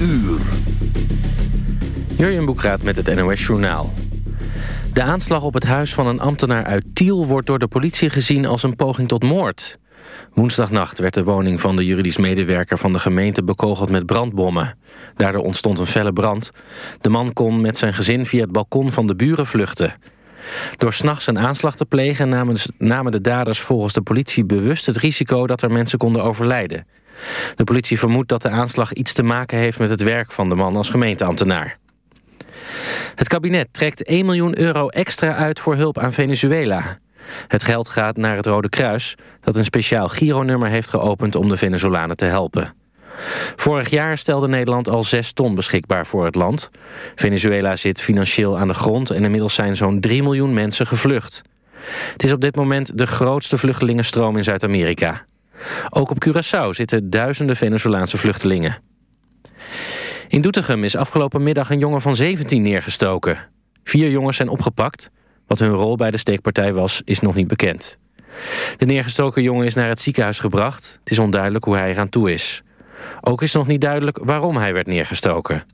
uur. Jurjen Boekraat met het NOS Journaal. De aanslag op het huis van een ambtenaar uit Tiel... wordt door de politie gezien als een poging tot moord. Woensdagnacht werd de woning van de juridisch medewerker van de gemeente... bekogeld met brandbommen. Daardoor ontstond een felle brand. De man kon met zijn gezin via het balkon van de buren vluchten. Door s'nachts een aanslag te plegen namen de, namen de daders volgens de politie bewust het risico dat er mensen konden overlijden. De politie vermoedt dat de aanslag iets te maken heeft met het werk van de man als gemeenteambtenaar. Het kabinet trekt 1 miljoen euro extra uit voor hulp aan Venezuela. Het geld gaat naar het Rode Kruis, dat een speciaal gironummer heeft geopend om de Venezolanen te helpen. Vorig jaar stelde Nederland al 6 ton beschikbaar voor het land. Venezuela zit financieel aan de grond en inmiddels zijn zo'n 3 miljoen mensen gevlucht. Het is op dit moment de grootste vluchtelingenstroom in Zuid-Amerika. Ook op Curaçao zitten duizenden Venezolaanse vluchtelingen. In Doetinchem is afgelopen middag een jongen van 17 neergestoken. Vier jongens zijn opgepakt. Wat hun rol bij de steekpartij was, is nog niet bekend. De neergestoken jongen is naar het ziekenhuis gebracht. Het is onduidelijk hoe hij eraan toe is. Ook is nog niet duidelijk waarom hij werd neergestoken.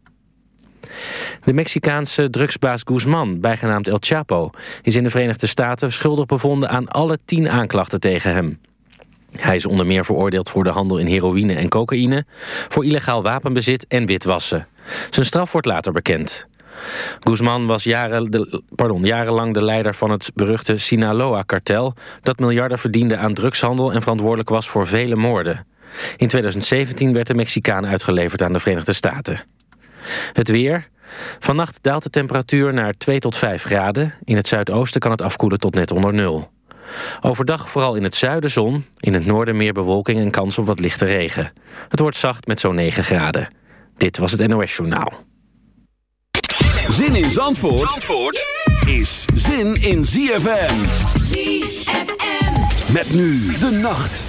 De Mexicaanse drugsbaas Guzman, bijgenaamd El Chapo... is in de Verenigde Staten schuldig bevonden aan alle tien aanklachten tegen hem. Hij is onder meer veroordeeld voor de handel in heroïne en cocaïne... voor illegaal wapenbezit en witwassen. Zijn straf wordt later bekend. Guzman was jaren pardon, jarenlang de leider van het beruchte Sinaloa-kartel... dat miljarden verdiende aan drugshandel en verantwoordelijk was voor vele moorden. In 2017 werd de Mexicaan uitgeleverd aan de Verenigde Staten. Het weer. Vannacht daalt de temperatuur naar 2 tot 5 graden. In het zuidoosten kan het afkoelen tot net onder nul. Overdag vooral in het zuiden zon, in het noorden meer bewolking en kans op wat lichte regen. Het wordt zacht met zo'n 9 graden. Dit was het NOS Journaal. Zin in Zandvoort, Zandvoort is zin in ZFM. ZFM. Met nu de nacht.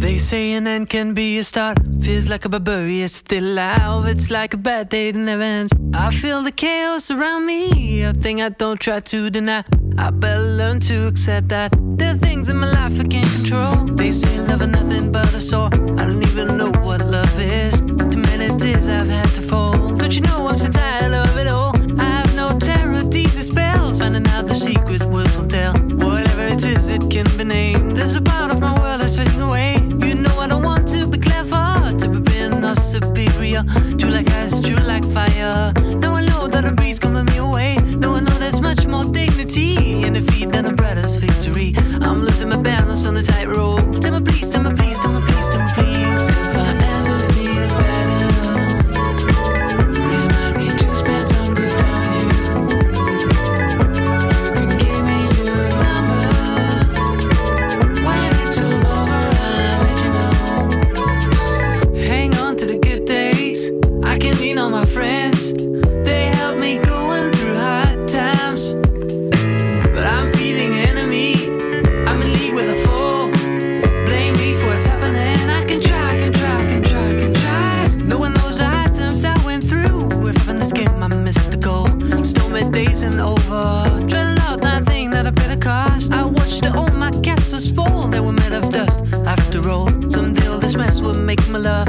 They say an end can be a start. Feels like a barbarian still alive. It's like a bad day that never ends. I feel the chaos around me. A thing I don't try to deny. I better learn to accept that there are things in my life I can't control. They say love is nothing but a sore. I don't even know what love is. Too many tears I've had to fold. But you know I'm so tired of it all. I have no terror, these spells. Finding out the secret words will tell. Whatever it is, it can be named. There's a part of my world that's fading away. You know I don't want to be clever, to be being or superior. True like ice, true like fire. Now I know that a breeze coming me away. Now I know there's much more dignity victory. I'm losing my balance on the tightrope. Tell me please, tell me please, over. Thing that I paid cost. I watched all my castles fall. They were made of dust. After all, this mess will make my love.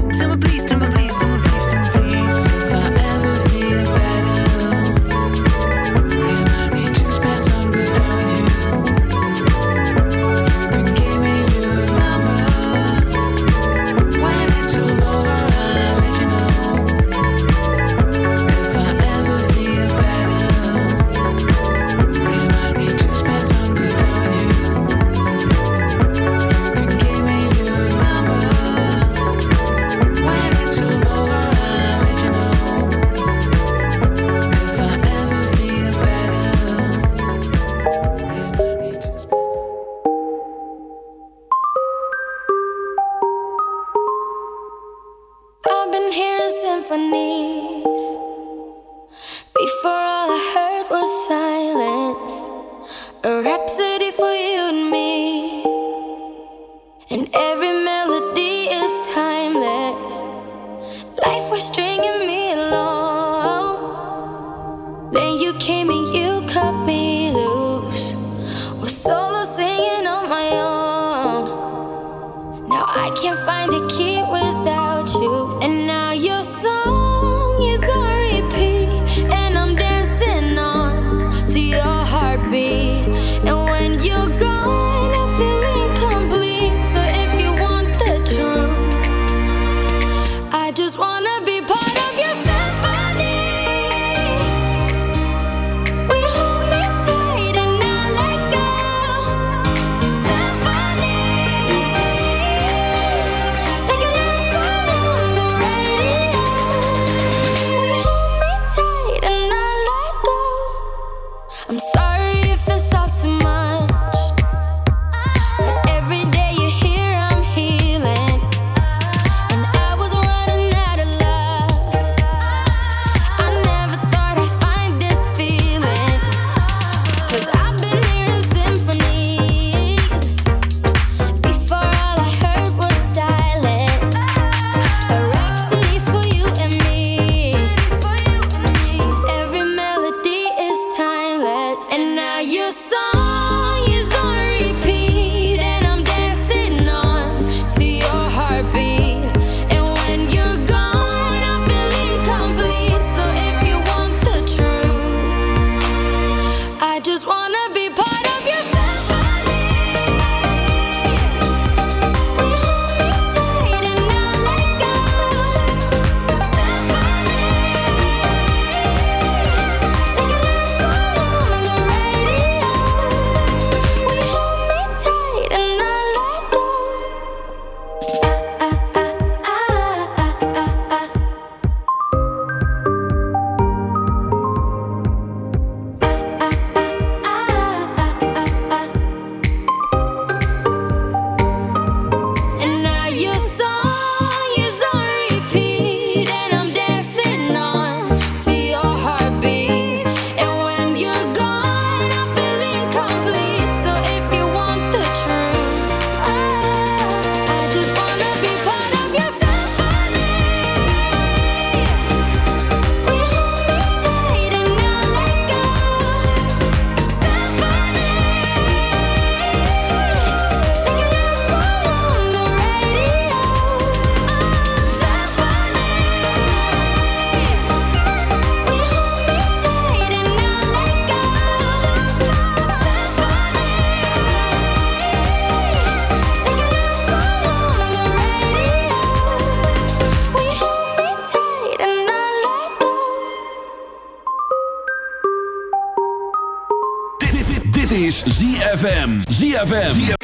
ZFM.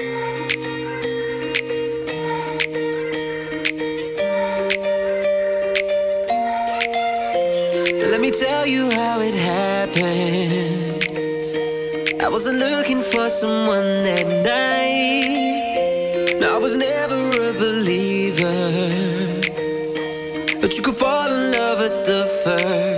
Let me tell you how it happened. I wasn't looking for someone that night. No, I was never a believer. But you could fall in love at the first.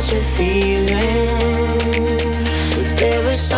Catch a feeling. There was something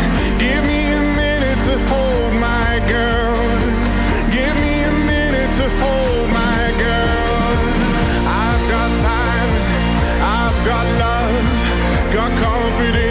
Got confidence.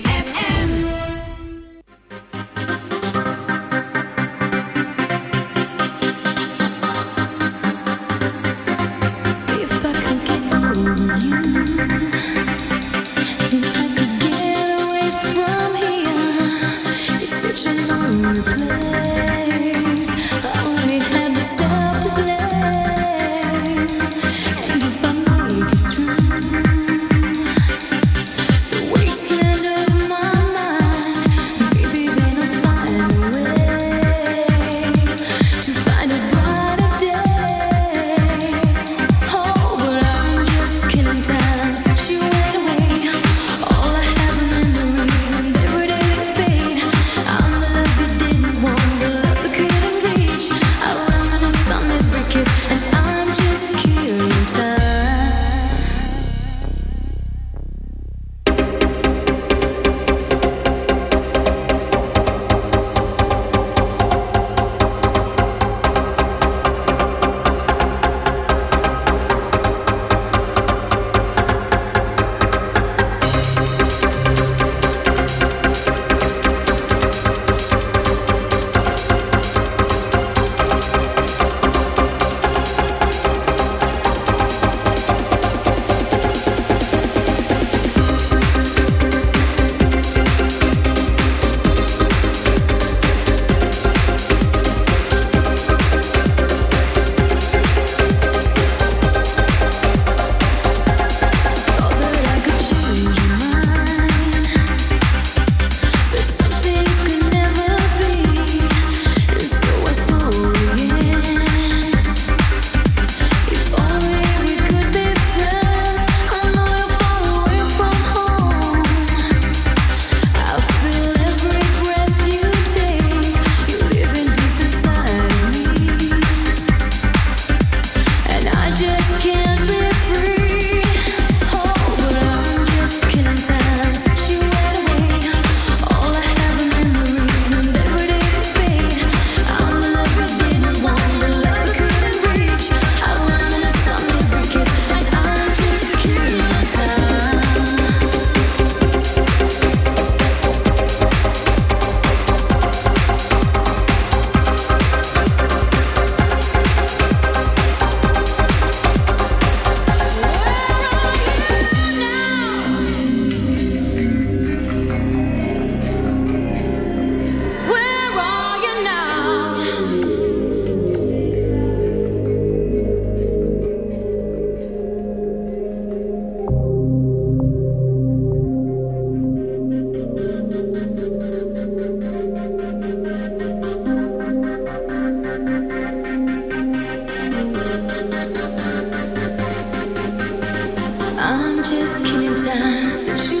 Just killing time since you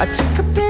I took a pill.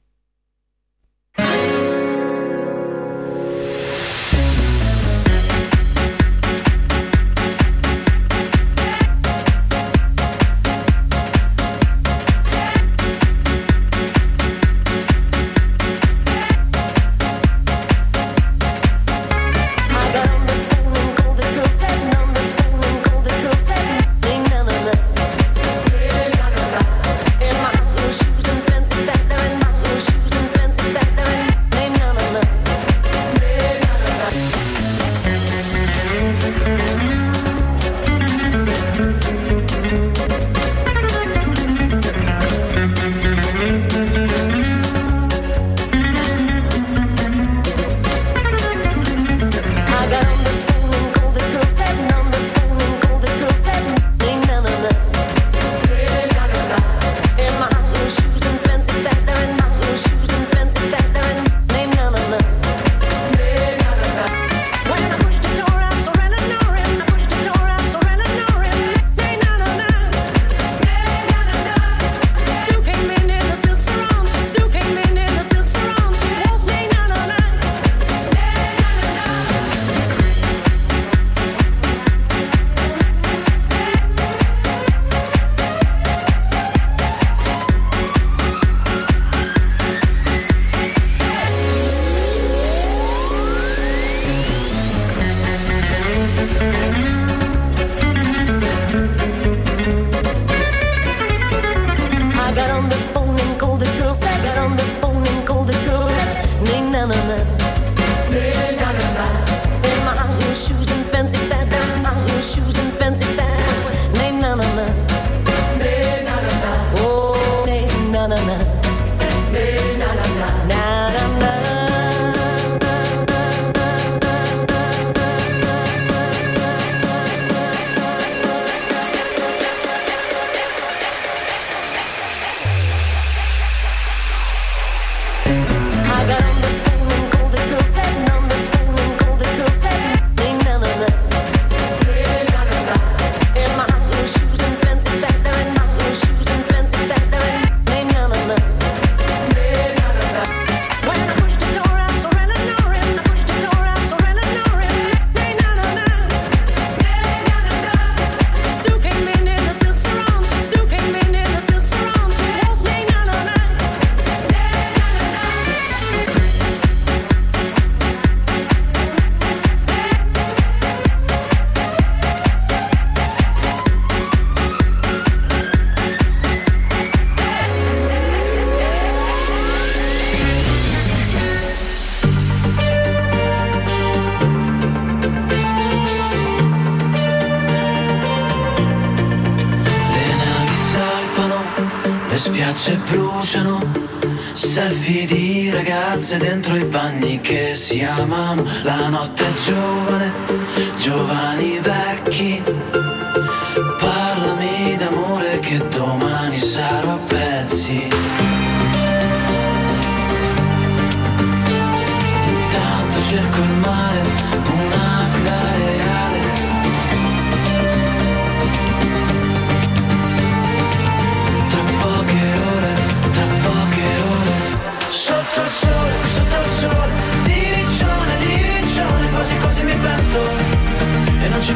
bruciano, selfie di ragazze dentro i bagni che si amano, la notte è giovane, giovani vecchi.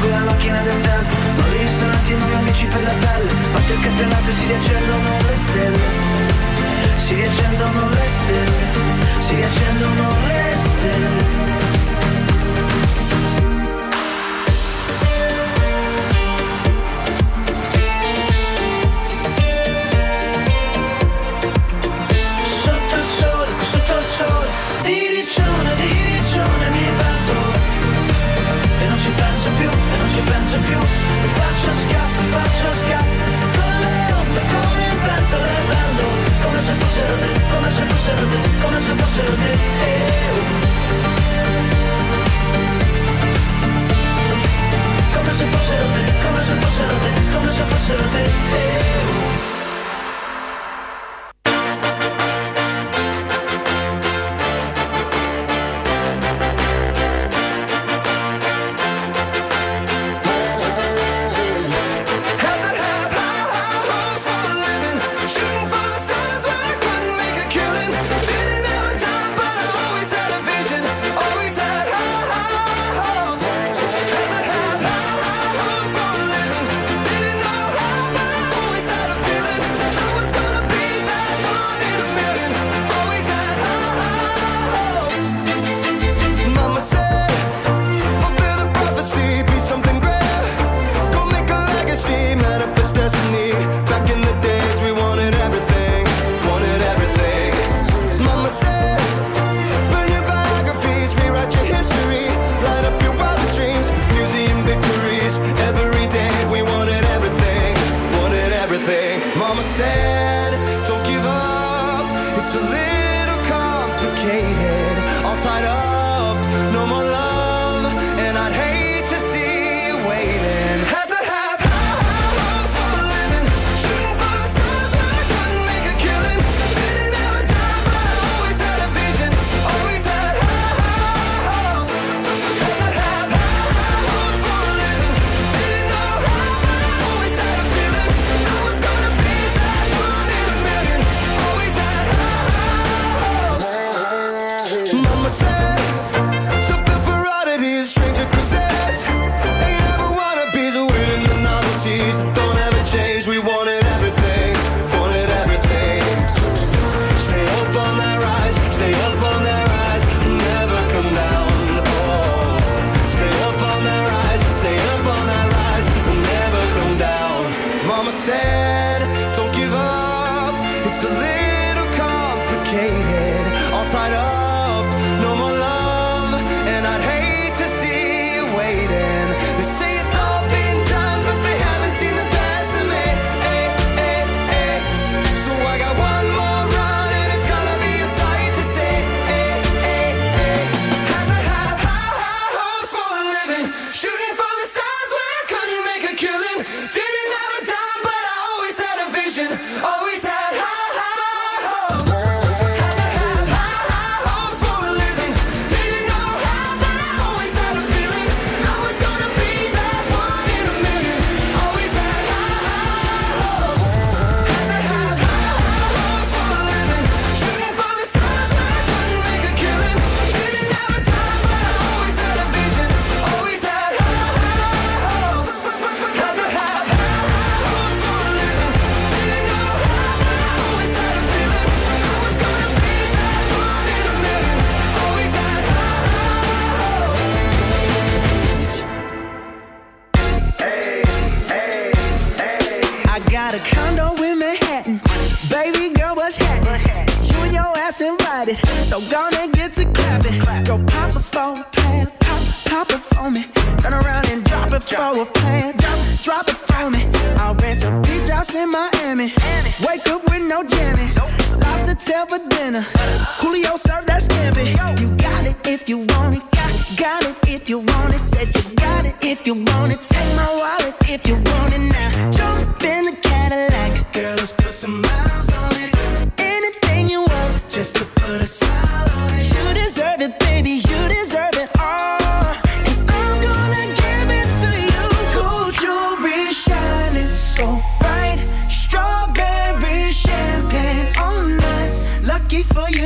con la macchina del tempo Ma lì sono attimo amici per la pelle. Parte il campionato e si riaccendono le stelle. Si riaccendono le stelle Si riaccendono le stelle. Come se fossero te, kom se te, come se fossero